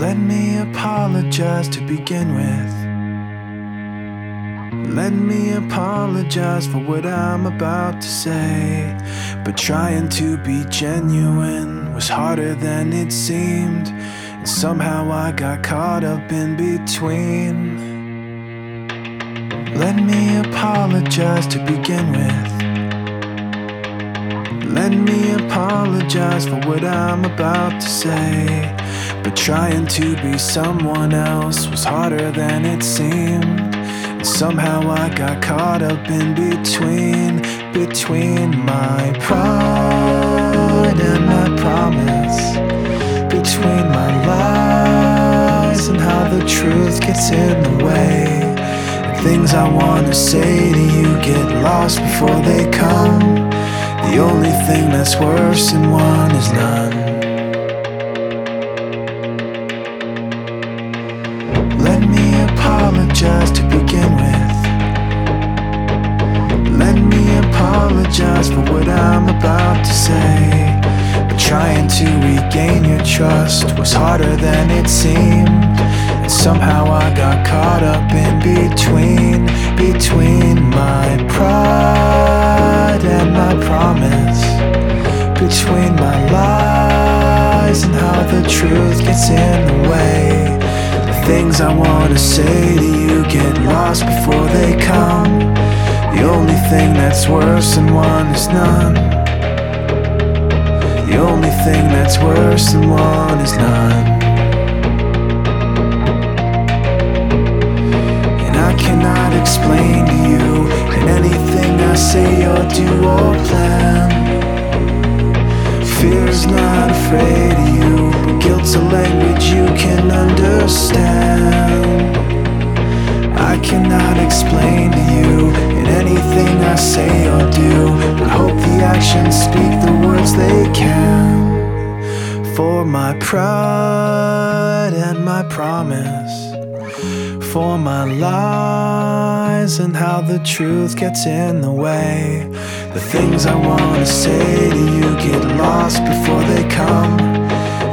Let me apologize to begin with. Let me apologize for what I'm about to say. But trying to be genuine was harder than it seemed. And somehow I got caught up in between. Let me apologize to begin with. Let me apologize for what I'm about to say. But trying to be someone else was harder than it seemed. And somehow I got caught up in between, between my pride and my promise, between my lies and how the truth gets in the way. And things I wanna say to you get lost before they come. The only thing that's worse than one is none. I'm about to say. But trying to regain your trust was harder than it seemed. And somehow I got caught up in between, between my pride and my promise. Between my lies and how the truth gets in the way. The things I wanna say to you get lost before they come. The only thing that's worse than one is none. The only thing that's worse than one is none. And I cannot explain to you in anything I say or do or plan. Fear's not afraid of you, but guilt's a language you can understand. I cannot explain to you anything I say or do, I hope the actions speak the words they can. For my pride and my promise, for my lies and how the truth gets in the way. The things I wanna say to you get lost before they come.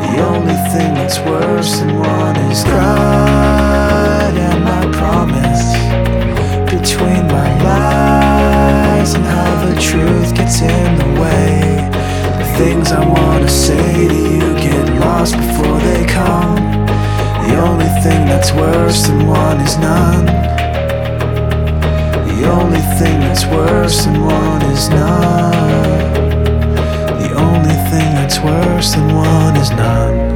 The only thing that's worse than one is pride and my promise. Between things I wanna say to you get lost before they come. The only thing that's worse than one is none. The only thing that's worse than one is none. The only thing that's worse than one is none.